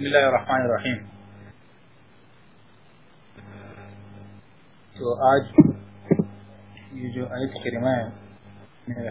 بسم الله الرحمن الرحيم. تو آج یہ جو آیت کریمہ ہے میرے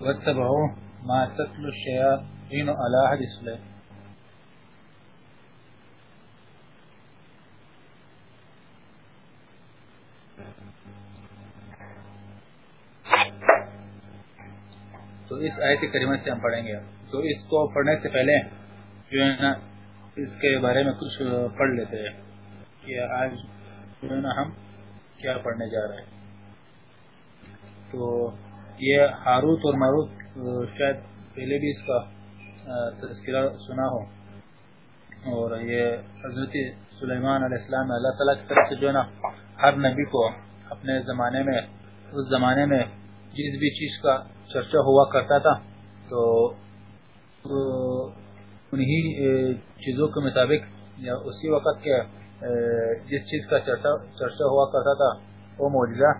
واتبعوا ما تتلو الشياطين على أَحَدِ سليمان آیت کریمہ سے ہم پڑھیں گے۔ تو اس کو پڑھنے سے پہلے جو ہے نا، اس کے بارے میں کچھ پڑھ لیتے ہیں کہ آج جو ہے نا ہم کیا پڑھنے جا رہے ہیں۔ تو یہ ہاروت اور ماروت، شاید پہلے بھی اس کا تذکرہ سنا ہو۔ اور یہ حضرت سلیمان علیہ السلام، اللہ تعالیٰ کی طرف سے جو ہے نا، ہر نبی کو اپنے زمانے میں، اس زمانے میں جس بھی چیز کا چرچا ہوا کرتا تھا، تو انہی چیزوں کے مطابق، یا اسی وقت کے جس چیز کا چرچا ہوا کرتا تھا، وہ موجودہ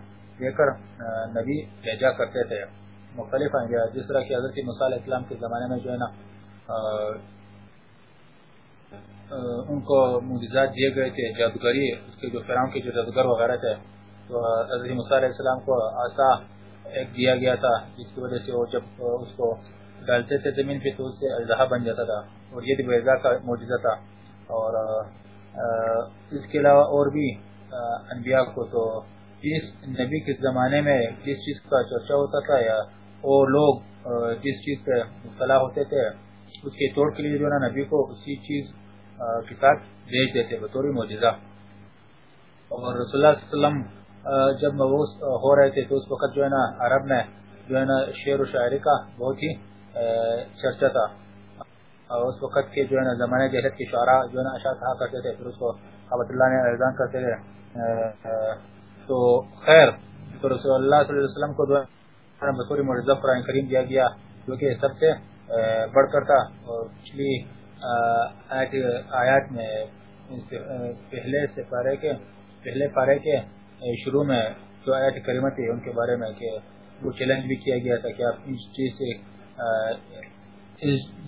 لے کر نبی بھیجا کرتے تھے۔ مختلف آئیں گے جس طرح کی حضرت مسال اسلام کے زمانے میں جو ہے نا ان کو معجزات دیے گئے تھے، جادوگری، اس کے جو فرام کے جو جادوگر وغیرہ تھے، تو حضرت مسال اسلام کو آسا ایک دیا گیا تھا، جس کی وجہ سے وہ جب اس کو ڈالتے تھے زمین پہ تو اس سے اجدہ بن جاتا تھا اور یہ بیزا کا معجزہ تھا۔ اور اس کے علاوہ اور بھی انبیاء کو تو جس نبی کے زمانے میں جس چیز کا چرچا ہوتا تھا یا وہ لوگ جس چیز سے مبتلا ہوتے تھے، اس کے طور کے لیے جو ہے نبی کو اسی چیز کے ساتھ بھیج دیتے، بطور معجزہ۔ اور رسول اللہ علیہ وسلم جب مبوس ہو رہے تھے تو اس وقت جو ہے نا عرب میں جو ہے نا شعر و شاعری کا بہت ہی چرچا تھا۔ اس وقت کے جو ہے نا زمانے جہد کے شعراء جو ہے نا اشاعت کہا کرتے تھے، پھر اس کو عبد اللہ نے اعزان کرتے تھے۔ تو خیر، تو رسول اللہ صلی اللہ علیہ وسلم کو جو ہے بطور مرزا قرآن کریم دیا گیا، جو کہ سب سے بڑھ کر تھا۔ اور پچھلی آیات میں پہلے سے پارے کے، پہلے پارے کے شروع میں جو آیات کریمہ تھی، ان کے بارے میں کہ وہ چیلنج بھی کیا گیا تھا کہ آپ اس چیز سے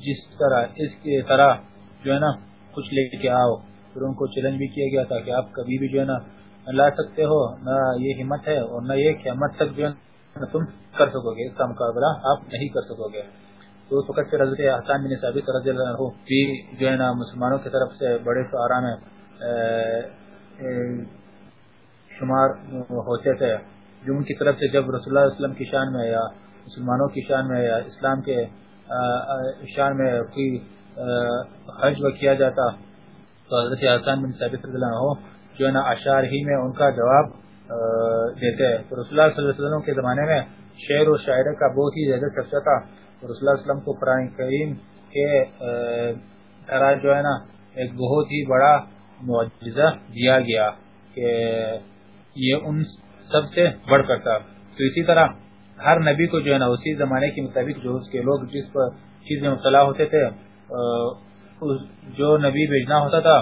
جس طرح، اس کی طرح جو ہے نا، کچھ لے کے آؤ۔ پھر ان کو چیلنج بھی کیا گیا تھا کہ آپ کبھی بھی جو ہے نا لا سکتے ہو، نہ یہ ہمت ہے اور نہ یہ قیامت تک جو تم کر سکو گے، اس کا مقابلہ آپ نہیں کر سکو گے۔ تو اس وقت سے حضرت حسان بن ثابت رضی اللہ عنہ بھی جو ہے نا مسلمانوں کی طرف سے بڑے سہارا میں شمار ہوتے تھے، جو ان کی طرف سے جب رسول اللہ علیہ وسلم کی شان میں یا مسلمانوں کی شان میں یا اسلام کے شان میں کوئی حج و کیا جاتا، تو حضرت حسان بن ثابت رضی اللہ عنہ جو ہے نا اشار ہی میں ان کا جواب دیتے۔ ہیں تو رسول اللہ صلی اللہ علیہ وسلم کے زمانے میں شعر و شاعر کا بہت ہی زیادہ چرچا تھا۔ رسول اللہ علیہ وسلم کو قرآن کریم کے طرح جو ہے نا ایک بہت ہی بڑا معجزہ دیا گیا کہ یہ ان سب سے بڑھ کر تھا۔ تو اسی طرح ہر نبی کو جو ہے نا اسی زمانے کے مطابق جو اس کے لوگ جس پر چیز میں مبتلا ہوتے تھے جو نبی بھیجنا ہوتا تھا،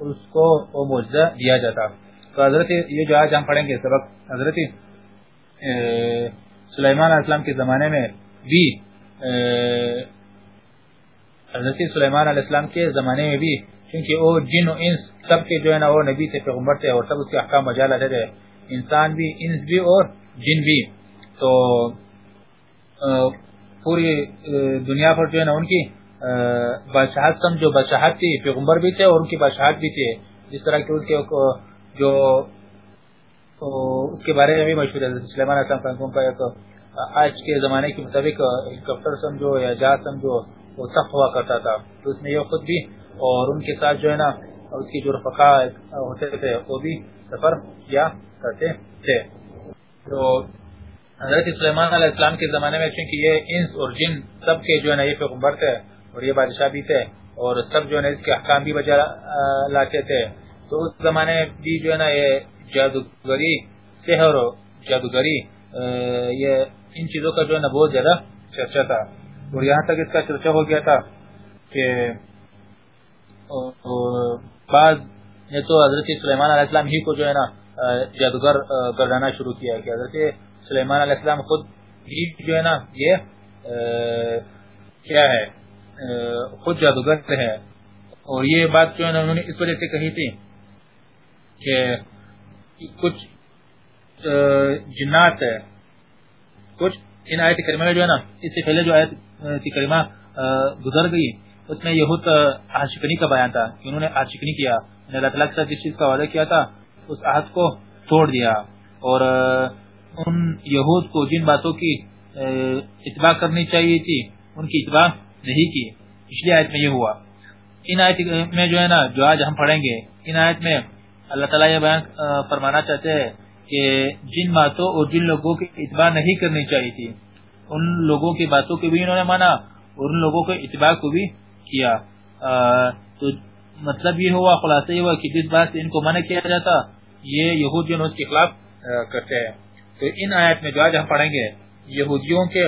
اس کو وہ معجزہ دیا جاتا۔ تو حضرت یہ جو آج ہم پڑھیں گے سبق، حضرت سلیمان علیہ السلام کے زمانے میں بھی حضرت سلیمان علیہ السلام کے زمانے میں بھی کیونکہ وہ جن و انس سب کے جو ہے نا وہ نبی تھے، پیغمبر تھے اور سب اس کے احکام مجال آتے تھے۔ انسان بھی، انس بھی اور جن بھی۔ تو پوری دنیا پر جو ہے نا ان کی بادشاہت سمجھو بادشاہت تھی، پیغمبر بھی تھے اور ان کی بادشاہت بھی تھی۔ جس طرح کہ ان کے جو اس کے بارے میں بھی مشہور ہے۔ سلیمان السلام کا ایک آج کے زمانے کے مطابق ہیلیکاپٹر سمجھو یا جہاز سمجھو وہ سخت ہوا کرتا تھا۔ تو اس میں یہ خود بھی اور ان کے ساتھ جو ہے نا، اس کی جو رفقا ہوتے تھے، وہ بھی سفر کیا کرتے تھے۔ تو حضرت سلیمان علیہ السلام کے زمانے میں چونکہ یہ انس اور جن سب کے جو ہے نا، یہ پیغمبر تھے اور یہ بادشاہ بھی تھے اور سب جو ہے اس کے احکام بھی بجا لاتے تھے۔ تو اس زمانے بھی جو ہے نا، یہ جادوگری، سحر جادوگری یہ ان چیزوں کا جو ہے نا، بہت زیادہ چرچا تھا۔ اور یہاں تک اس کا چرچا ہو گیا تھا کہ بعض نے تو حضرت سلیمان علیہ السلام ہی کو جو ہے نا جادوگر گردانا شروع کیا کہ حضرت سلیمان علیہ السلام خود ہی جو ہے نا، یہ کیا ہے خود جادوگر ہے۔ اور یہ بات جو ہے نا، انہوں نے اس وجہ سے کہی تھی کہ کچھ جنات ہے۔ کچھ، ان آیت کریمہ میں جو ہے نا، اس سے پہلے جو آیت کریمہ گزر گئی۔ اس میں یہود عاشقنی کا بیان تھا کہ انہوں نے عاشقنی کیا، انہوں نے اللہ تعالیٰ کے ساتھ جس چیز کا وعدہ کیا تھا، اس عہد کو توڑ دیا۔ اور ان یہود کو جن باتوں کی اتباع کرنی چاہیے تھی، ان کی اتباع نہیں کی۔ پچھلی آیت میں یہ ہوا۔ ان آیت میں جو ہے نا، جو آج ہم پڑھیں گے، ان آیت میں اللہ تعالیٰ یہ بیان فرمانا چاہتے ہیں کہ جن باتوں اور جن لوگوں کی اتباع نہیں کرنی چاہیے تھی، ان لوگوں کی باتوں کو بھی انہوں نے مانا اور ان لوگوں کے اتباع کو بھی کیا۔ تو مطلب یہ ہوا، خلاصہ یہ ہوا کہ جس بات سے ان کو منع کیا جاتا، یہ یہود جو اس کے خلاف کرتے ہیں۔ تو ان آیت میں جو آج ہم پڑھیں گے، یہودیوں کے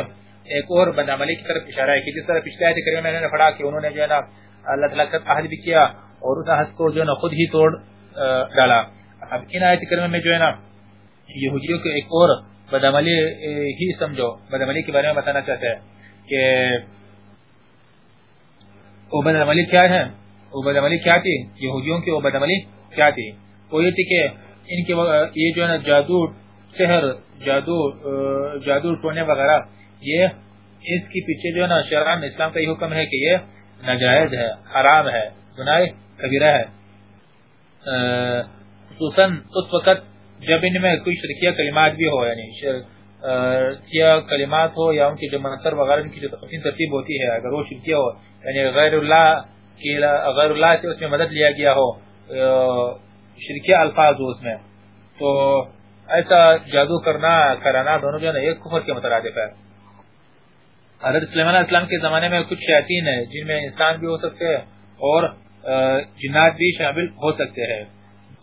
ایک اور بدعملی کی طرف اشارہ ہے کہ جس طرح پچھلے آیت کریمہ میں نے پڑھا کہ انہوں نے جو ہے نا، اللہ تعالیٰ کا عہد بھی کیا اور اس عہد کو جو ہے نا خود ہی توڑ ڈالا۔ اب ان آیت کریمہ میں جو ہے نا، یہودیوں کے ایک اور بدعملی ہی سمجھو بدعملی کے بارے میں بتانا چاہتے ہیں کہ وہ بدعملی کیا ہے؟ وہ بدعملی کیا تھی؟ یہودیوں کی وہ بدعملی کیا تھی؟ وہ یہ تھی کہ ان کے یہ جو ہے نا جادو سحر جادو جادو ٹونے وغیرہ، یہ اس کی پیچھے جو ہے نا شرعن اسلام کا یہ حکم ہے کہ یہ ناجائز ہے، حرام ہے، گناہ کبیرہ ہے۔ خصوصاً اس وقت جب ان میں کوئی شرکیہ کلمات بھی ہو یعنی شرکیہ کلمات ہو یا ان کی جو منتر وغیرہ، ان کی جو تقسیم ترتیب ہوتی ہے، اگر وہ شرکیہ ہو یعنی غیر اللہ کی غیر اللہ سے اس میں مدد لیا گیا ہو شرکیہ الفاظ ہو اس میں، تو ایسا جادو کرنا، کرانا دونوں جو ہے ایک کفر کے مترادف ہے۔ حضرت سلیمان علیہ السلام کے زمانے میں کچھ شیطین ہیں، جن میں انسان بھی ہو سکتے ہیں اور جنات بھی شامل ہو سکتے ہیں۔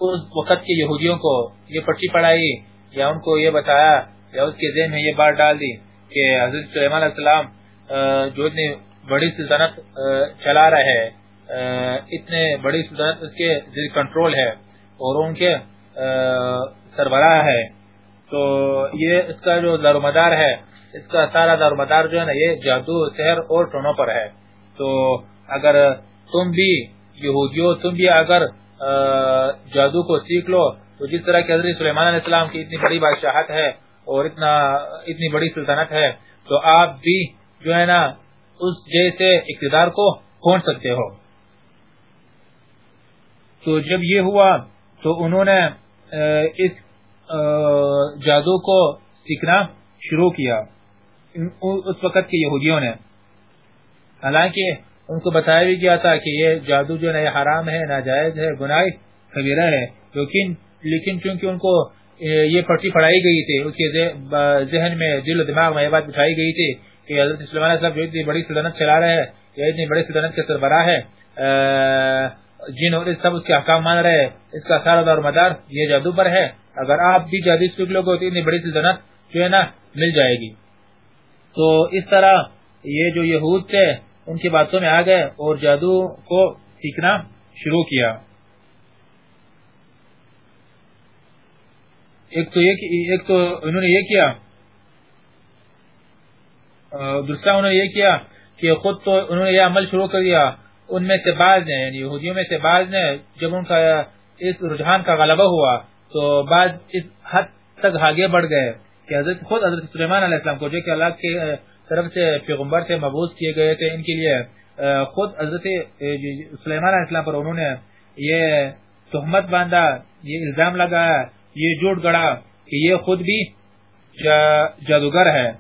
اس وقت کے یہودیوں کو یہ پرچی پڑھائی یا ان کو یہ بتایا یا اس کے ذہن میں یہ بات ڈال دی کہ حضرت سلیمان علیہ السلام جو اتنی بڑی سلطنت چلا رہے اتنے بڑی سلطنت اس کے کنٹرول ہے اور ان کے سربراہ ہے، تو یہ اس کا جو دار مدار ہے، اس کا سارا دار مدار جو ہے نا، یہ جادو، سحر اور ٹونوں پر ہے۔ تو اگر تم بھی یہودیو تم بھی اگر جادو کو سیکھ لو، تو جس طرح کہ حضرت سلیمان علیہ السلام کی اتنی بڑی بادشاہت ہے اور اتنا اتنی بڑی سلطنت ہے، تو آپ بھی جو ہے نا، اس جیسے اقتدار کو کھون سکتے ہو۔ تو جب یہ ہوا، تو انہوں نے اس جادو کو سیکھنا شروع کیا۔ اس وقت کے یہودیوں نے۔ حالانکہ ان کو بتایا بھی گیا تھا کہ یہ جادو جو ہے حرام ہے، ناجائز ہے، گناہ کبیرہ ہے۔ لیکن لیکن چونکہ ان کو یہ پرچی پڑھائی گئی تھی، اس کے ذہن میں دل و دماغ میں یہ بات بٹھائی گئی تھی کہ حضرت سلمان صاحب جو اتنی بڑی سلطنت چلا رہے ہیں، یا اتنی بڑی سلطنت کے سربراہ ہے جن اور سب اس کے احکام مان رہے ہیں، اس کا سارا دار مدار یہ جادو پر ہے۔ اگر آپ بھی جادو سیکھ لوگ اتنی بڑی سلطنت جو ہے نا مل جائے گی۔ تو اس طرح یہ جو یہود تھے، ان کی باتوں میں آ گئے اور جادو کو سیکھنا شروع کیا۔ ایک تو یہ ایک تو انہوں نے یہ کیا دوسرا انہوں نے یہ کیا کہ خود تو انہوں نے یہ عمل شروع کر دیا، ان میں سے بعض نے یعنی یہودیوں میں سے بعض نے جب ان کا اس رجحان کا غلبہ ہوا تو بعض اس حد تک آگے بڑھ گئے کہ حضرت خود حضرت سلیمان علیہ السلام کو جو کہ اللہ کے طرف سے پیغمبر سے مبوض کیے گئے تھے، ان کے لیے خود حضرت جی، سلیمان علیہ السلام پر انہوں نے یہ تہمت باندھا، یہ الزام لگایا یہ جھوٹ گڑا کہ یہ خود بھی جادوگر ہے۔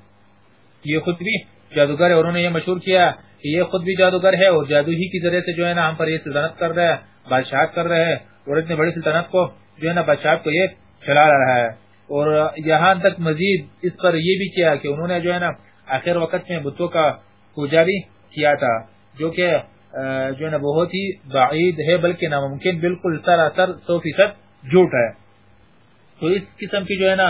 یہ خود بھی جادوگر ہے انہوں نے یہ مشہور کیا کہ یہ خود بھی جادوگر ہے اور جادو ہی کی ذریعے سے جو ہے نا ہم پر یہ سلطنت کر رہا ہے، بادشاہت کر رہے ہیں اور اتنی بڑی سلطنت کو جو ہے نا بادشاہت کو یہ چلا رہا ہے۔ اور یہاں تک مزید اس پر یہ بھی کیا کہ انہوں نے جو ہے نا آخر وقت میں بتوں کا پوجا بھی کیا تھا، جو کہ جو ہے نا بہت ہی بعید ہے، بلکہ ناممکن، بالکل سراسر سو فیصد جھوٹ ہے۔ تو اس قسم کی جو ہے نا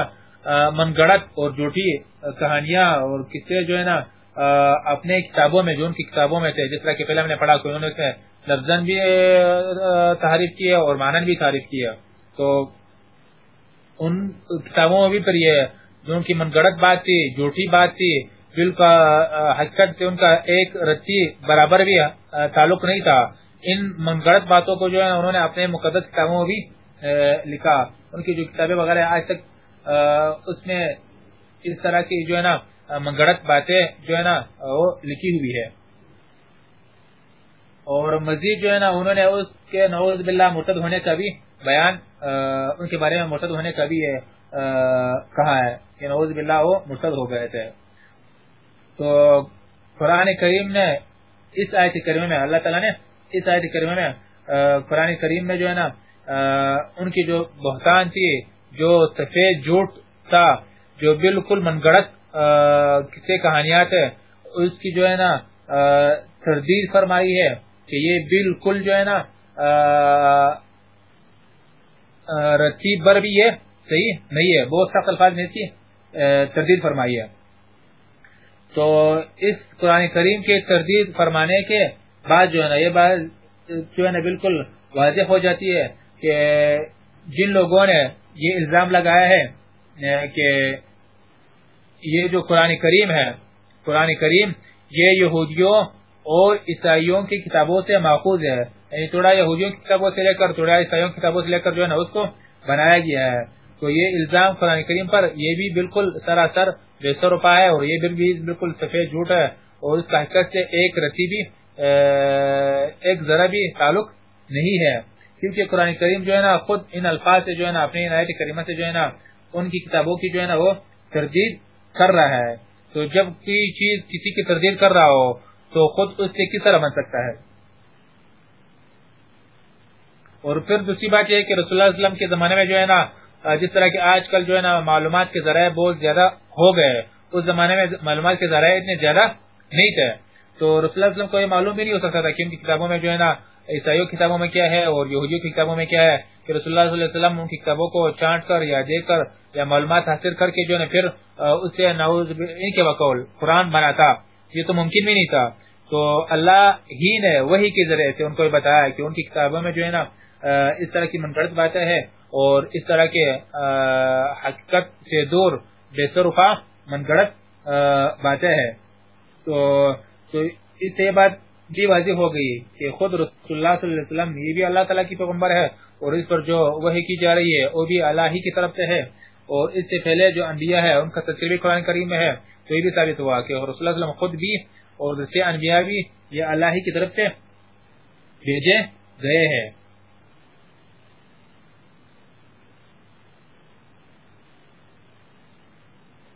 من گڑت اور جھوٹی کہانیاں اور قصے جو ہے نا اپنے کتابوں میں، جو ان کی کتابوں میں تھے، جس طرح کہ پہلے ہم نے پڑھا کہ انہوں نے لفظن بھی تعریف کیا اور مانن بھی تعریف کیا تو ان کتابوں میں بھی پر یہ جو ان کی من گڑت بات تھی جھوٹی بات تھی، دل کا حقیقت سے ان کا ایک رتی برابر بھی تعلق نہیں تھا۔ ان من گڑت باتوں کو جو ہے، انہوں نے اپنے مقدس کتابوں میں بھی لکھا۔ ان کی جو کتابیں وغیرہ آج تک اس میں اس طرح کی جو ہے نا منگڑت باتیں جو ہے نا وہ لکھی ہوئی ہے اور مزید جو ہے نا، انہوں نے اس کے نوز باللہ مرتد ہونے کا بھی بیان ان کے بارے میں مرتد ہونے کا بھی کہا ہے کہ نوز باللہ وہ مرتد ہو گئے تھے۔ تو قرآن کریم نے اس آیت کریمہ میں، اللہ تعالیٰ نے اس آیت کریمہ میں قرآن کریم میں جو ہے نا ان کی جو بہتان تھی، جو سفید جھوٹ تھا، جو بالکل من گڑت کسی کہانیات ہے اس کی جو ہے نا تردید فرمائی ہے کہ یہ بالکل جو ہے نا رتیب بر بھی ہے، صحیح؟ نہیں ہے بہت سخت الفاظ میں کی تردید فرمائی ہے۔ تو اس قرآن کریم کے تردید فرمانے کے بعد جو ہے نا، یہ بات جو ہے نا، بالکل واضح ہو جاتی ہے۔ کہ جن لوگوں نے یہ الزام لگایا ہے کہ یہ جو قرآن کریم ہے، قرآن کریم یہ یہودیوں اور عیسائیوں کی کتابوں سے ماخوذ ہے۔ یعنی تھوڑا یہودیوں کی کتابوں سے لے کر، تھوڑا عیسائیوں کی کتابوں سے لے کر جو ہے نا، اس کو بنایا گیا ہے۔ تو یہ الزام قرآن کریم پر یہ بھی بالکل سراسر بے سر روپا ہے اور یہ بھی بالکل سفید جھوٹ ہے۔ اور اس کا حقیقت سے ایک رسی بھی ایک ذرا بھی تعلق نہیں ہے۔ کیونکہ قرآن کریم جو ہے نا، خود ان الفاظ سے جو ہے نا، اپنی عنایت کریمہ سے جو ہے نا، ان کی کتابوں کی جو ہے نا، وہ تردید کر رہا ہے۔ تو جب کوئی چیز کسی کی تردید کر رہا ہو، تو خود اس سے کس طرح بن سکتا ہے؟ اور پھر دوسری بات یہ ہے کہ رسول اللہ علیہ وسلم کے زمانے میں جو ہے نا، جس طرح کہ آج کل جو ہے نا، معلومات کے ذرائع بہت زیادہ ہو گئے۔ اس زمانے میں معلومات کے ذرائع اتنے زیادہ نہیں تھے۔ تو رسول اللہ علیہ وسلم کو یہ معلوم بھی نہیں ہو سکتا تھا کہ ان کی کتابوں میں جو ہے نا، عیسائیوں کی کتابوں میں کیا ہے اور یہودیوں کی کتابوں میں کیا ہے کہ رسول اللہ صلی اللہ علیہ وسلم ان کی کتابوں کو چانٹ کر یا دیکھ کر یا معلومات حاصل کر کے جو ہے پھر اس سے نعوذ ان کے بقول قرآن بنا تھا۔ یہ تو ممکن بھی نہیں تھا۔ تو اللہ ہی نے وہی کے ذریعے سے ان کو بتایا کہ ان کی کتابوں میں جو ہے نا اس طرح کی منفرد باتیں ہیں اور اس طرح کے حقیقت سے دور، بے سرفا من گڑت باتیں ہیں۔ تو تو اس سے یہ بات بھی واضح ہو گئی کہ خود رسول اللہ صلی اللہ علیہ وسلم یہ بھی اللہ تعالیٰ کی پیغمبر ہے اور اس پر جو وحی کی جا رہی ہے وہ بھی اللہ ہی کی طرف سے ہے اور اس سے پہلے جو انبیاء ہے ان کا تذکر بھی قرآن کریم میں ہے تو یہ بھی ثابت ہوا کہ رسول اللہ صلی اللہ علیہ وسلم خود بھی اور دوسرے انبیاء بھی یہ اللہ ہی کی طرف سے بھیجے گئے ہیں۔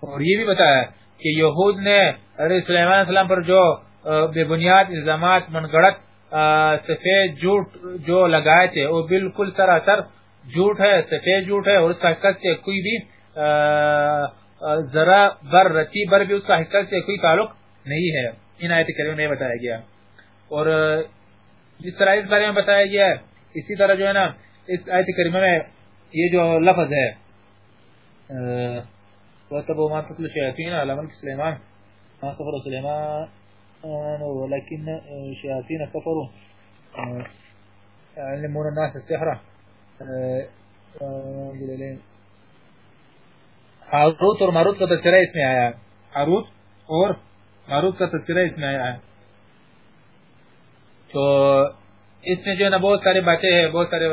اور یہ بھی بتایا کہ یہود نے علیہ السلام پر جو بے بنیاد الزامات من گڑت سفید جھوٹ جو لگائے تھے، وہ بالکل سراسر جھوٹ ہے، سفید جھوٹ ہے، اور اس حقیقت سے کوئی بھی ذرا بر، رتی بر بھی اس حقیقت سے کوئی تعلق نہیں ہے۔ ان آیت کریمہ میں بتایا گیا۔ اور جس طرح اس بارے میں بتایا گیا ہے، اسی طرح جو ہے نا، اس آیت کریمہ میں یہ جو لفظ ہے وَتَبُوا مَا تَتْلُ شَيَاطِينَ عَلَى مَلْكِ سُلَيْمَانَ۔ مَا كَفَرَ سُلَيْمَانَ۔ آه، ولكن آه، الشياطين كفروا. آه، علمون الناس السحرة حاروت ورماروت کا تذکرہ اس میں آیا. ہے حاروت اور ماروت کا تذکرہ اس میں آیا. ہے تو اس میں جو نا بہت سارے باتیں ہیں بہت سارے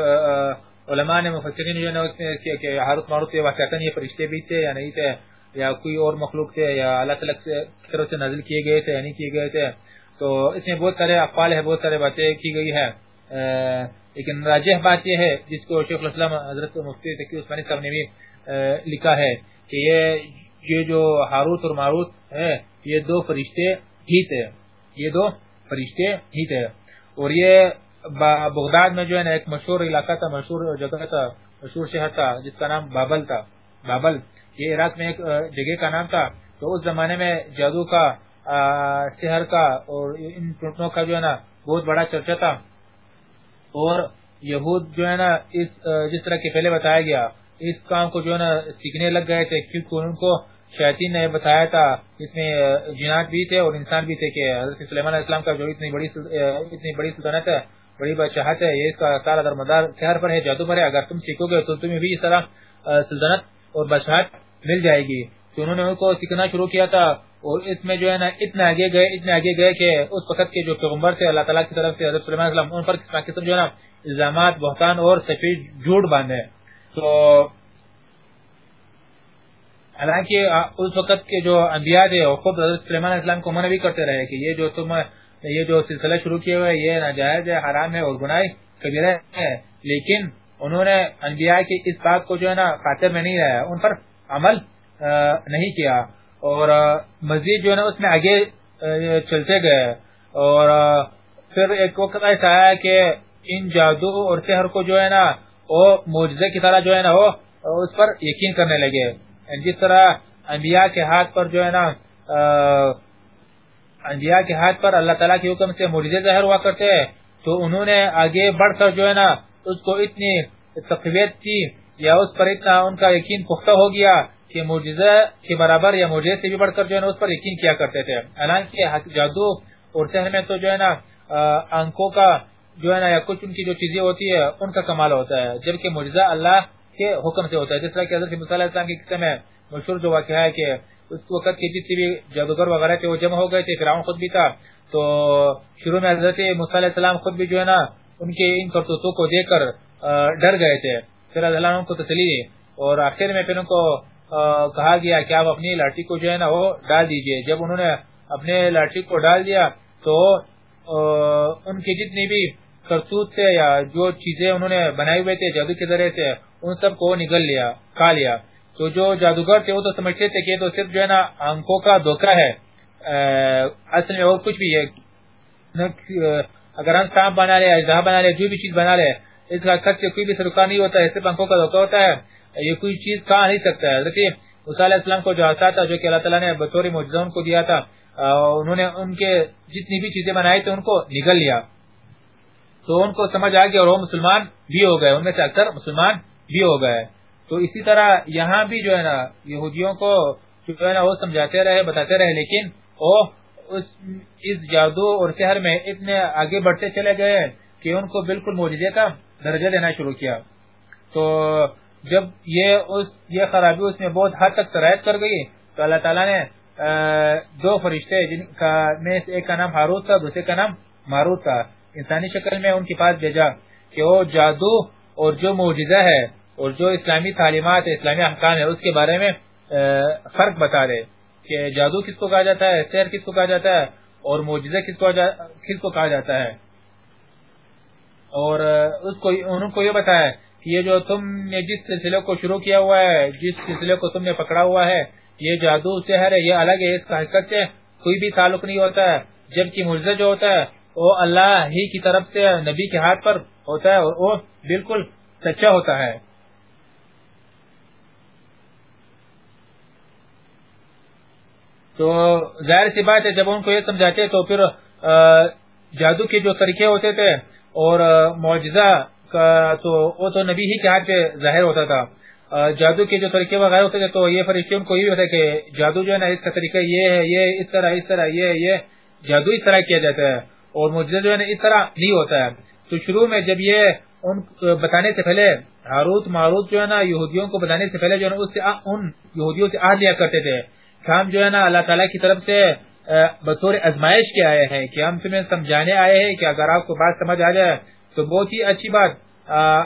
علماء نے مفسرین جو نا اس میں کہ حاروت ماروت یہ واقعاً یہ پرشتے بھی تھے یا نہیں تھے؟ یا کوئی اور مخلوق تھے یا اللہ تعالیٰ کی طرف سے نازل کیے گئے تھے یا نہیں کیے گئے تھے۔ تو اس میں بہت سارے اقوال ہے بہت سارے باتیں کی گئی ہے لیکن راجح بات یہ ہے، جس کو شیخ الاسلام حضرت مفتی تقی عثمانی صاحب نے بھی لکھا ہے کہ یہ یہ جو ہاروت اور ماروت ہے یہ دو فرشتے ہی تھے۔ یہ دو فرشتے ہی تھے۔ اور یہ بغداد میں جو ہے نا، ایک مشہور علاقہ تھا، مشہور جگہ تھا، مشہور شہر تھا، جس کا نام بابل تھا۔ بابل۔ یہ عراق میں ایک جگہ کا نام تھا۔ تو اس زمانے میں جادو کا شہر کا اور ان ٹوٹنوں کا جو ہے نا، بہت بڑا چرچا تھا۔ اور یہود جو ہے نا، اس جس طرح کے پہلے بتایا گیا، اس کام کو جو ہے نا، سیکھنے لگ گئے تھے۔ کیونکہ ان کو شیطین نے بتایا تھا، اس میں جنات بھی تھے اور انسان بھی تھے کہ حضرت سلیمان علیہ السلام کا جو اتنی بڑی اتنی بڑی سلطنت ہے، بڑی بادشاہت ہے، یہ اس کا سارا درمدار شہر پر ہے، جادو پر ہے۔ اگر تم سیکھو گے تو تمہیں بھی اس طرح سلطنت اور بادشاہت مل جائے گی۔ تو انہوں نے ان کو سیکھنا شروع کیا تھا اور اس میں جو ہے نا اتنے آگے گئے، اتنے آگے گئے کہ اس وقت کے جو پیغمبر تھے، اللہ تعالیٰ کی طرف سے، حضرت سلیمان علیہ السلام، ان پر کس قسم جو ہے نا الزامات، بہتان اور سفید جھوٹ باندھے۔ تو حالانکہ اس وقت کے جو انبیاء تھے خود حضرت سلیمان علیہ السلام کو منع بھی کرتے رہے کہ یہ جو تم، یہ جو سلسلہ شروع کیے ہوئے، یہ ناجائز ہے، حرام ہے اور گناہ کبیرہ ہے۔ لیکن انہوں نے انبیاء کی اس بات کو جو ہے نا خاطر میں نہیں رہا ان پر عمل نہیں کیا۔ اور مزید جو ہے نا، اس میں آگے چلتے گئے۔ اور پھر ایک وقت ایسا آیا کہ ان جادو اور سحر کو جو ہے نا، وہ معجزے کی طرح جو ہے نا، وہ اس پر یقین کرنے لگے۔ یعنی جس طرح انبیاء کے ہاتھ پر جو ہے نا انبیاء کے ہاتھ پر اللہ تعالیٰ کے حکم سے معجزے ظاہر ہوا کرتے، تو انہوں نے آگے بڑھ کر جو ہے نا، اس کو اتنی تقویت کی یا اس پر اتنا ان کا یقین پختہ ہو گیا کہ معجزہ کے برابر یا معجزے سے بھی بڑھ کر جو ہے نا اس پر یقین کیا کرتے تھے۔ حالانکہ جادو اور سحر میں تو جو ہے نا آنکھوں کا جو ہے نا، یا کچھ ان کی جو چیزیں ہوتی ہے ان کا کمال ہوتا ہے۔ جبکہ معجزہ اللہ کے حکم سے ہوتا ہے۔ جس طرح کہ حضرت علیہ السلام کی قسم ہے، مشہور جو واقعہ ہے کہ اس وقت کی جتنی بھی جادوگر وغیرہ تھے، وہ جمع ہو گئے تھے، فرعون خود بھی تھا۔ تو شروع میں حضرت علیہ السلام خود بھی جو ہے نا، ان کے ان کرتوتوں کو دیکھ کر ڈر گئے تھے۔ پھر اللہ کو تسلی اور آخر میں پھر ان کو کہا گیا کہ آپ اپنی لاٹھی کو جو ہے نا وہ ڈال دیجیے۔ جب انہوں نے اپنے لاٹھی کو ڈال دیا تو ان کی جتنی بھی کرتوت تھے یا جو چیزیں انہوں نے بنائے ہوئے تھے جادو کے ذریعے سے ان سب کو نگل لیا، کھا لیا۔ تو جو جادوگر تھے وہ تو سمجھتے تھے کہ تو صرف جو ہے نا آنکھوں کا دھوکہ ہے۔ اصل میں اور کچھ بھی ہے۔ اگر ہم سانپ بنا لے اجزا بنا لے جو بھی چیز بنا لے اس کا خط سے کوئی بھی سرکار نہیں ہوتا ہے صرف آنکھوں کا دھوکہ ہوتا ہے۔ یہ کوئی چیز کھا نہیں سکتا۔ ہے دیکھیے علیہ السلام کو جو آتا تھا، جو کہ اللہ تعالیٰ نے بطور معجزہ ان کو دیا تھا انہوں نے ان کے جتنی بھی چیزیں بنائی تھی ان کو نگل لیا۔ تو ان کو سمجھ آ گیا اور وہ مسلمان بھی ہو گئے۔ ان میں سے اکثر مسلمان بھی ہو گئے۔ تو اسی طرح یہاں بھی جو ہے نا، یہودیوں کو جو ہے نا، وہ سمجھاتے رہے، بتاتے رہے، لیکن وہ اس جادو اور شہر میں اتنے آگے بڑھتے چلے گئے کہ ان کو بالکل موجودے کا درجہ دینا شروع کیا۔ تو جب یہ اس یہ خرابی اس میں بہت حد تک ترائت کر گئی، تو اللہ تعالیٰ نے دو فرشتے، جن کا میں ایک کا نام ہاروت تھا، دوسرے کا نام ماروت تھا، انسانی شکل میں ان کے پاس بھیجا کہ وہ جادو اور جو معجزہ ہے اور جو اسلامی تعلیمات، اسلامی احکام ہے اس کے بارے میں فرق بتا رہے کہ جادو کس کو کہا جاتا ہے سیر کس کو کہا جاتا ہے اور معجزہ کس کو کہا جاتا ہے۔ اور اس کو انہوں کو یہ بتایا کہ یہ جو تم نے جس سلسلے کو شروع کیا ہوا ہے، جس سلسلے کو تم نے پکڑا ہوا ہے، یہ جادو سحر ہے، یہ الگ ہے، اس کا حقیقت سے کوئی بھی تعلق نہیں ہوتا ہے۔ جبکہ معجزہ جو ہوتا ہے، وہ اللہ ہی کی طرف سے نبی کے ہاتھ پر ہوتا ہے اور وہ بالکل سچا ہوتا ہے۔ تو ظاہر سی بات ہے، جب ان کو یہ سمجھاتے تو پھر جادو کے جو طریقے ہوتے تھے اور معجزہ تو وہ تو نبی ہی کے ہاتھ پہ ظاہر ہوتا تھا۔ جادو کے جو طریقے وغیرہ ہوتے تھے تو یہ فرشتے ان کو یہ ہوتا ہے کہ جادو جو ہے نا، اس کا طریقہ یہ ہے، یہ اس طرح اس طرح، یہ یہ جادو اس طرح کیا جاتا ہے۔ اور معجزہ جو ہے نا، اس طرح نہیں ہوتا ہے۔ تو شروع میں جب یہ ان بتانے سے پہلے، ہاروت ماروت جو ہے نا، یہودیوں کو بتانے سے پہلے جو ہے نا، اس سے ان یہودیوں سے آ لیا کرتے تھے۔ ہم جو ہے نا، اللہ تعالیٰ کی طرف سے بطور ازمائش کے آئے ہیں کہ ہم تمہیں سمجھانے آئے ہیں کہ اگر آپ کو بات سمجھ آ جائے تو بہت ہی اچھی بات۔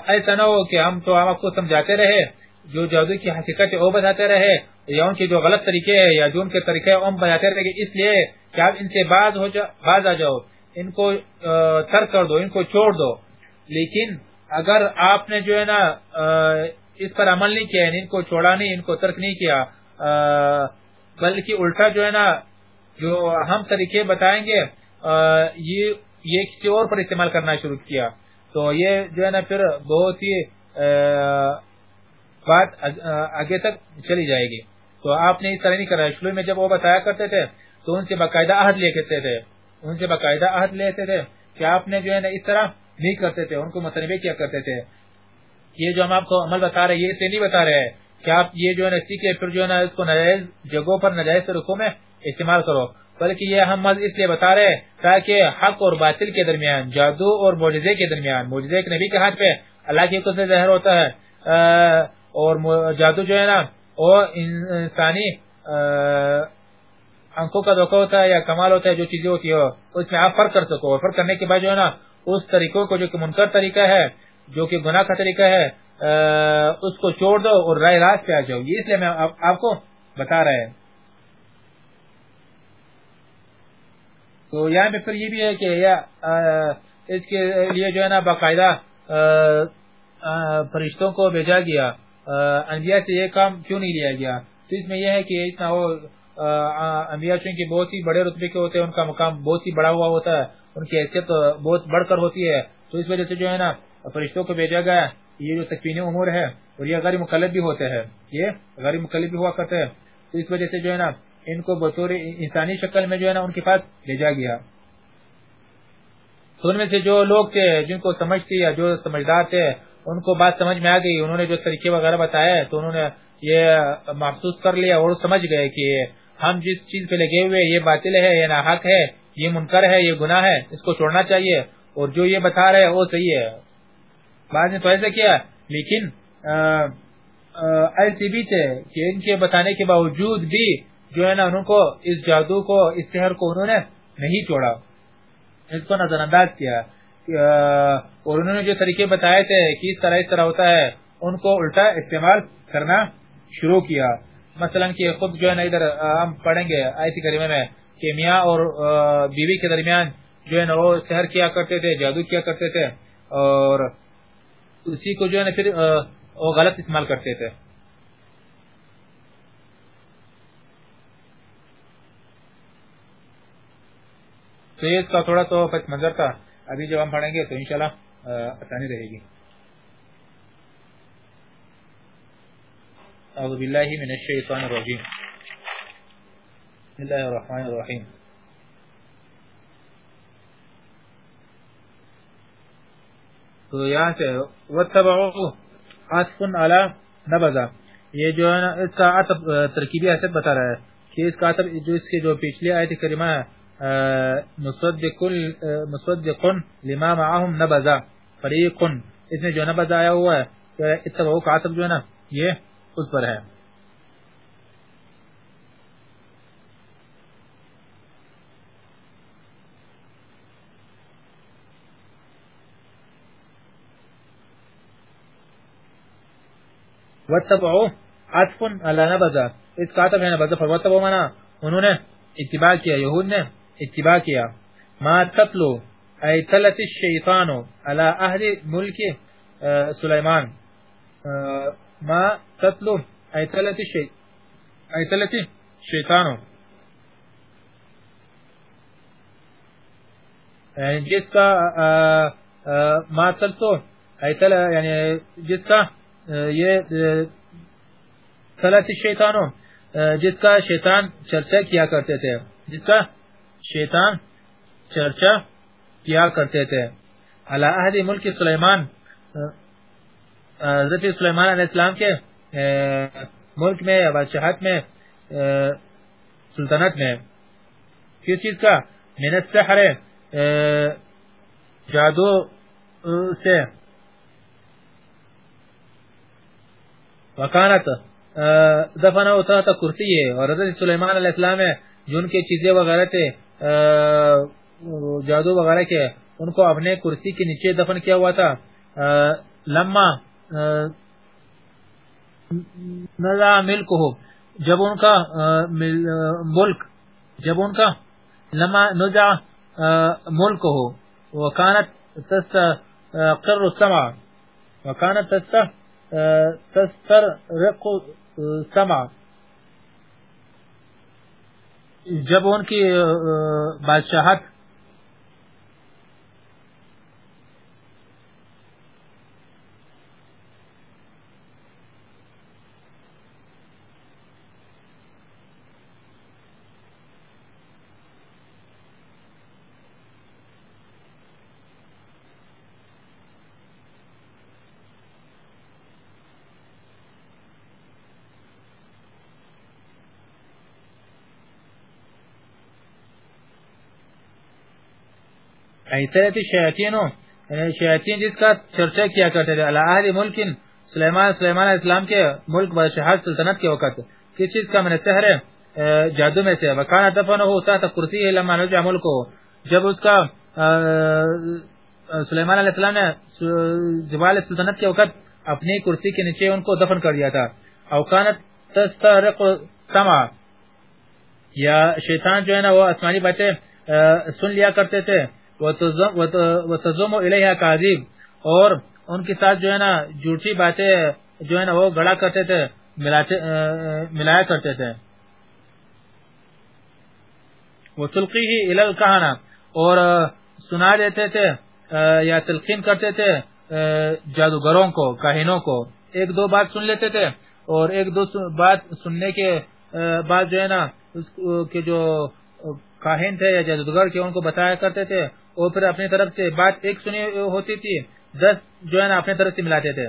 ایسا نہ ہو کہ ہم تو آپ کو سمجھاتے رہے، جو جادو کی حقیقت ہے وہ بتاتے رہے، یا ان کے جو غلط طریقے ہیں یا جو ان کے طریقے ہیں بتاتے رہے اس لیے کہ آپ ان سے باز ہو باز آ جاؤ، ان کو ترک کر دو، ان کو چھوڑ دو۔ لیکن اگر آپ نے جو ہے نا اس پر عمل نہیں کیا یعنی ان کو چھوڑا نہیں، ان کو ترک نہیں کیا بلکہ الٹا جو ہے نا جو ہم طریقے بتائیں گے یہ کسی اور پر استعمال کرنا شروع کیا۔ تو یہ جو ہے نا پھر بہت ہی بات آگے تک چلی جائے گی۔ تو آپ نے اس طرح نہیں کرا۔ شروع میں جب وہ بتایا کرتے تھے، تو ان سے باقاعدہ عہد لے کرتے تھے۔ ان سے باقاعدہ عہد لیتے تھے کہ آپ نے جو ہے نا اس طرح نہیں کرتے تھے، ان کو متنوع کیا کرتے تھے۔ یہ جو ہم آپ کو عمل بتا رہے ہیں، یہ اسے نہیں بتا رہے کہ آپ یہ جو ہے نا سیکھے، پھر جو ہے نا اس کو نجائز جگہوں پر نجائز طریقوں میں استعمال کرو۔ بلکہ یہ ہم اس لیے بتا رہے تاکہ حق اور باطل کے درمیان، جادو اور معجزے کے درمیان، معجزے ایک نبی کے ہاتھ پہ اللہ کی سے ظاہر ہوتا ہے۔ اور جادو جو ہے نا، وہ انسانی آنکھوں کا دھوکہ ہوتا ہے یا کمال ہوتا ہے، جو چیزیں ہوتی ہے اس میں آپ فرق کر سکو۔ اور فرق کرنے کے بعد جو ہے نا، اس طریقوں کو جو کہ منکر طریقہ ہے، جو کہ گناہ کا طریقہ ہے اس کو چھوڑ دو اور رائے راست پہ آ جاؤ۔ یہ اس لیے میں آپ کو بتا رہے ہیں تو یہاں پہ پھر یہ بھی ہے کہ اس کے لیے جو ہے نا باقاعدہ فرشتوں کو بھیجا گیا۔ انبیاء سے یہ کام کیوں نہیں لیا گیا؟ تو اس میں یہ ہے کہ اتنا وہ انبیاء چونکہ بہت ہی بڑے رتبے کے ہوتے ہیں، ان کا مقام بہت ہی بڑا ہوا ہوتا ہے، ان کی حیثیت بہت بڑھ کر ہوتی ہے۔ تو اس وجہ سے جو ہے نا فرشتوں کو بھیجا گیا، یہ جو تکفین امور ہے اور یہ غیر مقلب بھی ہوتے ہیں، یہ غیر مقلب بھی ہوا کرتے ہیں۔ تو اس وجہ سے جو ہے نا ان کو بطور انسانی شکل میں جو ہے نا ان کے پاس بھیجا گیا۔ تو ان میں سے جو لوگ تھے، جن کو سمجھتے یا جو سمجھدار تھے، ان کو بات سمجھ میں آ گئی۔ انہوں نے جو طریقے وغیرہ بتایا تو انہوں نے یہ محسوس کر لیا اور سمجھ گئے کہ ہم جس چیز پہ لگے ہوئے یہ باطل ہے، یہ ناحق ہے، یہ منکر ہے، یہ گناہ ہے، اس کو چھوڑنا چاہیے۔ اور جو یہ بتا رہے وہ صحیح ہے۔ بعد نے تو ایسا کیا، لیکن ایسی بھی تھے کہ ان کے بتانے کے باوجود بھی جو ہے نا ان کو، اس جادو کو، اس شہر کو انہوں نے نہیں چھوڑا اس کو نظر انداز کیا۔ اور انہوں نے جو طریقے بتائے تھے کہ اس طرح اس طرح ہوتا ہے، ان کو الٹا استعمال کرنا شروع کیا۔ مثلا کہ خود جو ہے نا ادھر ہم پڑھیں گے آیتی کریمہ میں کہ میاں اور بیوی کے درمیان جو ہے نا وہ سحر کیا کرتے تھے، جادو کیا کرتے تھے اور اسی کو جو ہے نا پھر وہ غلط استعمال کرتے تھے۔ تو یہ اس کا تھوڑا تو پس منظر تھا۔ ابھی جب ہم پڑھیں گے تو انشاءاللہ آسانی رہے گی۔ اعوذ باللہ من الشیطان الرجیم۔ بسم اللہ الرحمن الرحیم۔ تو یہاں سے وَتَّبَعُوا عَصْفٌ عَلَى نَبَذَا۔ یہ جو ہے نا، اس کا عطب، ترکیبی حیثیت بتا رہا ہے کہ اس کا عطب جو اس کے جو پچھلی آیت کریمہ ہے مصدق لما معهم نبذا فریق. اس میں جو نبذ آیا ہوا ہے اتبعو کا عطب جو ہے نا، یہ اس پر ہے. وَتَّبْعُوا عَطْفٌ عَلَى نَبَذَا اس کا عطب ہے نبذا پر وَتَّبْعُوا منا انہوں نے اتباع کیا، یہود نے اتباع کیا۔ ما تتلو ای تلت الشیطانو علی اہل ملک سلیمان۔ ما تتلو ای تلت الشیطانو یعنی جس کا ما تلتو ای تل یعنی جس کا یہ تلت الشیطانو جس کا شیطان چرچا کیا کرتے تھے۔ جس کا شیطان چرچا کیا کرتے تھے۔ اللہ ملک سلیمان حضرت سلیمان علیہ السلام کے ملک میں، بادشاہت میں سلطنت میں۔ کس چیز کا؟ من السحر جادو سے۔ وکانت دفنہ ہوتا تھا کرسی ہے۔ اور حضرت سلیمان علیہ السلام ہے جو کے چیزیں وغیرہ تھے جادو وغیرہ کے، ان کو اپنے کرسی کے نیچے دفن کیا ہوا تھا۔ لما نزا ملک ہو۔ جب ان کا ملک، جب ان کا لما، نزا ملک ہو۔ وکانت تستقر السمع۔ وکانت تسترق السمع۔ جب ان کی بادشاہت ایسے شیاطینوں یعنی شیاطین جس کا چرچا کیا کرتے تھے اللہ ملک سلیمان سلیمان اسلام کے ملک بادشاہت سلطنت کے وقت۔ کس چیز کا؟ من سحر جادو میں سے۔ وکانا دفن ہوتا تھا کرسی لما نجع ملک کو جب اس کا سلیمان علیہ السلام نے جبال سلطنت کے وقت اپنی کرسی کے نیچے ان کو دفن کر دیا تھا۔ اوکانت تسترق سما یا شیطان جو ہے نا، وہ آسمانی باتیں سن لیا کرتے تھے۔ وتزم الیہا کاذب اور ان کے ساتھ جو ہے نا جھوٹی باتیں جو ہے نا وہ گڑا کرتے تھے ملایا کرتے تھے۔ وہ تلقی ہی الل کہانا اور سنا دیتے تھے یا تلقین کرتے تھے جادوگروں کو، کاہنوں کو۔ ایک دو بات سن لیتے تھے۔ اور ایک دو بات سننے کے بعد جو ہے نا کہ جو کاہن تھے یا جادوگر کے ان کو بتایا کرتے تھے اور پھر اپنی طرف سے بات ایک سنی ہوتی تھی دس جو ہے نا اپنی طرف سے ملاتے تھے۔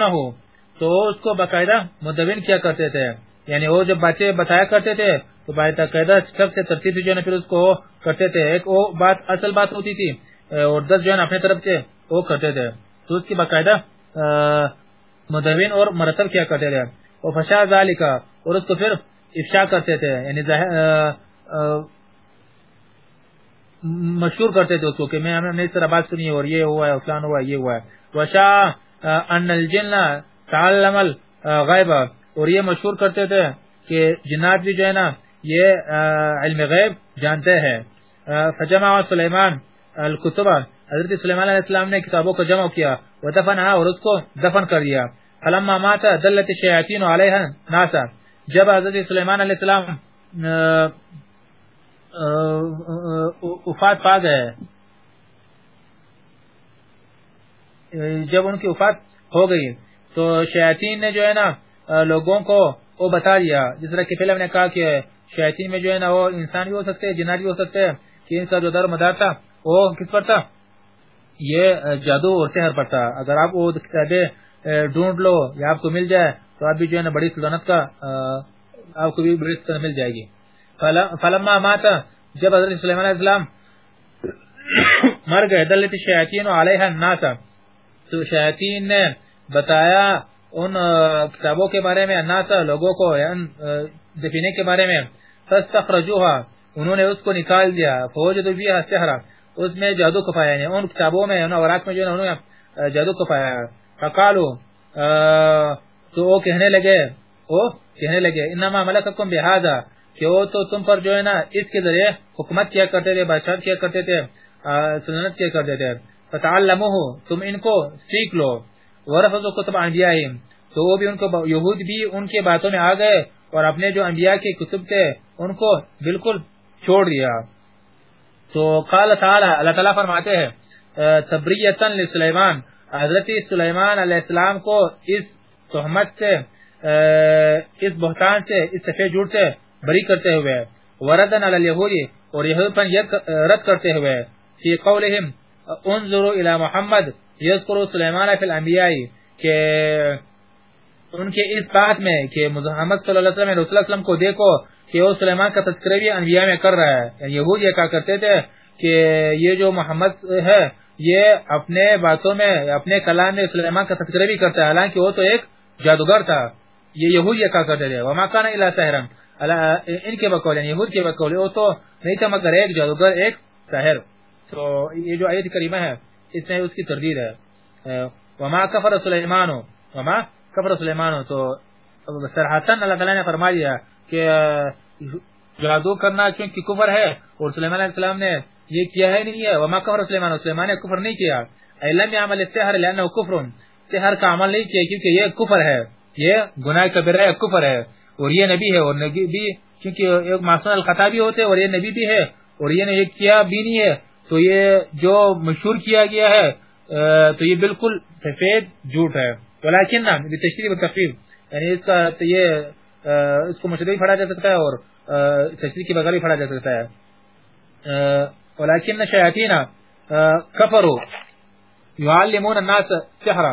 ہو تو اس کو باقاعدہ مدبین کیا کرتے تھے۔ یعنی وہ جب باتیں بتایا کرتے تھے، تو باقاعدہ سب سے ترتیب جو ہے نا پھر اس کو کرتے تھے۔ ایک وہ بات اصل بات ہوتی تھی، اور دس جو ہے نا اپنے طرف سے وہ کرتے تھے۔ تو اس کی باقاعدہ مدبین اور مرتب کیا کرتے تھے۔ وہ فشا ذالکا، اور اس کو پھر افشا کرتے تھے یعنی مشہور کرتے تھے اس کو کہ میں ہمیں اس طرح بات سنی اور یہ ہوا ہے اسلام ہوا ہے، یہ ہوا ہے۔ وشا ان الجن تعلم الغیب اور یہ مشہور کرتے تھے کہ جنات بھی جو ہے نا، یہ علم غیب جانتے ہیں۔ فجمع سلیمان الکتب حضرت سلیمان علیہ السلام نے کتابوں کو جمع کیا ودفنها اور اس کو دفن کر دیا۔ فلما مات دلت الشیاطین علیہ ناسا۔ جب حضرت سلیمان علیہ السلام وفات پا گئے، جب ان کی وفات ہو گئی، تو شیاطین نے جو ہے نا لوگوں کو وہ بتا دیا۔ جس طرح کہ پہلے ہم نے کہا کہ شیاطین میں جو ہے نا، وہ انسان بھی ہو سکتے ہیں جنات بھی ہو سکتے، کہ ان کا جو در مدار تھا، وہ کس پر تھا؟ یہ جادو اور سحر پر تھا۔ اگر آپ وہ کتابیں ڈھونڈ لو یا آپ کو مل جائے، تو آپ بھی جو ہے نا بڑی سلطنت کا آپ کو بھی بڑی سلطنت مل جائے گی۔ فلما ماتا، جب حضرت سلیمان علیہ السلام مر گئے، دلت شیاطین علیہ الناس۔ تو شیاطین نے بتایا ان کتابوں کے بارے میں، الناس، لوگوں کو دفینے کے بارے میں۔ فاستخرجوها، انہوں نے اس کو نکال دیا۔ فوجدوا فيها سحرا اس میں جادو کو پایا یعنی ان کتابوں میں، ان اوراق میں جو انہوں نے جادو کو پایا تو وہ کہنے لگے، وہ کہنے لگے، انما ملککم بهذا، کہ وہ تو تم پر جو ہے نا، اس کے ذریعے حکومت کیا کرتے تھے، بادشاہ کیا کرتے تھے سلطنت کیا کرتے تھے۔ فتعلموه، تم ان کو سیکھ لو۔ ورفضوا کتب انبیائهم تو وہ بھی ان کو، یہود بھی ان کے باتوں میں آ گئے اور اپنے جو انبیاء کے کتب تھے، ان کو بالکل چھوڑ دیا۔ تو قال تعالی، اللہ تعالی فرماتے ہیں تبریتا لسلیمان. حضرت سلیمان علیہ السلام کو اس تہمت سے اس بہتان سے، اس سفید جھوٹ سے بری کرتے ہوئے، وردن علی الیہودی اور یہود پر رد کرتے ہوئے، فی قولہم، انظروا الى محمد یذکر سلیمان فی الانبیاء، کہ ان کے اس بات میں، کہ محمد صلی اللہ علیہ وسلم رسول اللہ علیہ وسلم کو دیکھو کہ وہ سلیمان کا تذکرہ بھی انبیاء میں کر رہا ہے۔ یعنی یہود یہ کہا کرتے تھے کہ یہ جو محمد ہے، یہ اپنے باتوں میں، اپنے کلام میں سلیمان کا تذکرہ بھی کرتا ہے۔ حالانکہ وہ تو ایک جادوگر تھا۔ یہ یہود یہ کہا کرتے تھے۔ وما کان الا سحرا ان کے بقول یعنی یہود کے بقول، وہ تو نہیں تھا، مگر ایک جادوگر، ایک ساحر۔ تو یہ جو آیت کریمہ ہے، اس میں اس کی تردید ہے۔ وما کفر سلیمان وما کفر سلیمان تو صراحتاً اللہ تعالی نے فرما دیا کہ جادو کرنا چونکہ کفر ہے اور سلیمان علیہ السلام نے یہ کیا ہے نہیں ہے. وما کفر سلیمان سلیمان نے کفر نہیں کیا. لم يعمل السحر لانه كفر سحر کا عمل نہیں کیا کیونکہ یہ کفر ہے. یہ گناہ کبیرہ ہے کفر ہے. اور یہ نبی ہے اور نبی بھی کیونکہ ایک معصوم الخطا بھی ہوتے اور یہ نبی بھی ہے اور یہ نے یہ کیا بھی نہیں ہے. تو یہ جو مشہور کیا گیا ہے تو یہ بالکل سفید جھوٹ ہے. ولیکن تشریح و تفریح یعنی اس کا یہ اس کو مشہور پڑھا جا سکتا ہے اور تشریح کے بغیر بھی پڑھا جا سکتا ہے۔ ولیکن شیاطین کفروا يعلمون الناس سحرا۔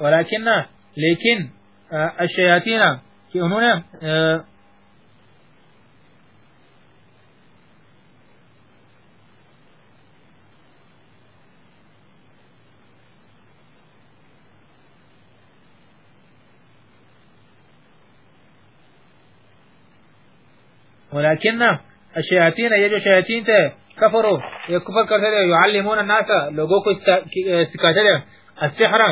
ولیکن، لیکن الشیاطین، کہ انہوں نے ولیکن الشیاطین یہ جو شیاطین تھے کفرو یہ کفر کرتے تھے یعلمون الناس لوگوں کو سکھاتے تھے. السحر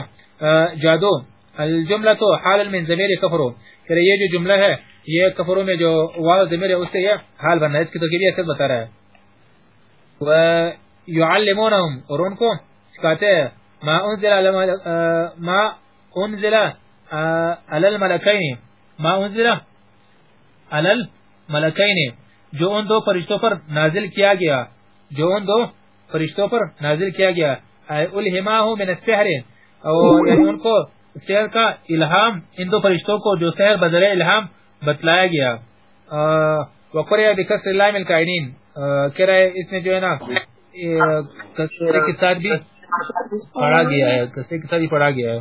جادو. الجملہ تو حال من ضمیر کفرو کہ یہ جو جملہ ہے، یہ کفروں میں جو واو ضمیر ہے، اس سے یہ حال بننا ہے. اس کی تو ترکیبی اثر بتا رہا ہے. و یعلمونہم اور ان کو سکھاتے ہیں. ما انزل ما انزل على الملكين ما انزل على الملكين جو ان دو فرشتوں پر نازل کیا گیا، جو ان دو فرشتوں پر نازل کیا گیا۔ الہماہ من السحر، اور یعنی ان کو سحر کا الہام، ان دو فرشتوں کو جو سحر بدل الہام بتلایا گیا۔ وقریہ بکسر اللہ من القائنین۔ کہہ رہے اس میں جو ہے نا کسرے کے ساتھ بھی پڑھا گیا ہے، کسرے کے ساتھ بھی پڑھا گیا ہے۔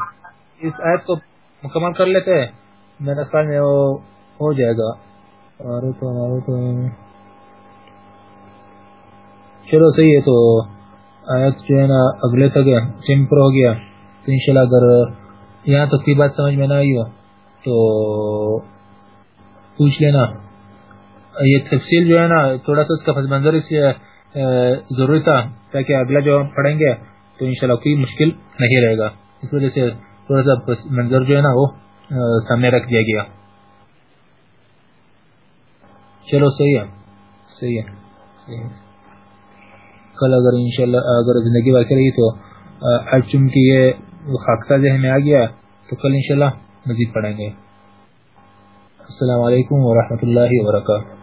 اس آیت کو مکمل کر لیتے ہیں، میرے خیال میں وہ ہو جائے گا۔ تو تو چلو صحیح ہے تو آیت جو ہے نا اگلے تک سمپر ہو گیا۔ تو انشاءاللہ اگر یہاں تک کی بات سمجھ میں نہ آئی ہو تو پوچھ لینا۔ یہ تفصیل جو ہے نا، تھوڑا سا اس کا پس منظر اس ضروری تھا تاکہ اگلا جو ہم پڑھیں گے تو انشاءاللہ کوئی مشکل نہیں رہے گا۔ اس وجہ سے تھوڑا سا پس منظر جو ہے نا وہ سامنے رکھ دیا گیا۔ چلو صحیح ہے۔ صحیح ہے۔ کل اگر انشاءاللہ، اگر زندگی باقی رہی تو آج چونکہ یہ خاکتہ ذہن میں آ گیا تو کل انشاءاللہ مزید پڑھیں گے۔ السلام علیکم ورحمۃ اللہ وبرکاتہ۔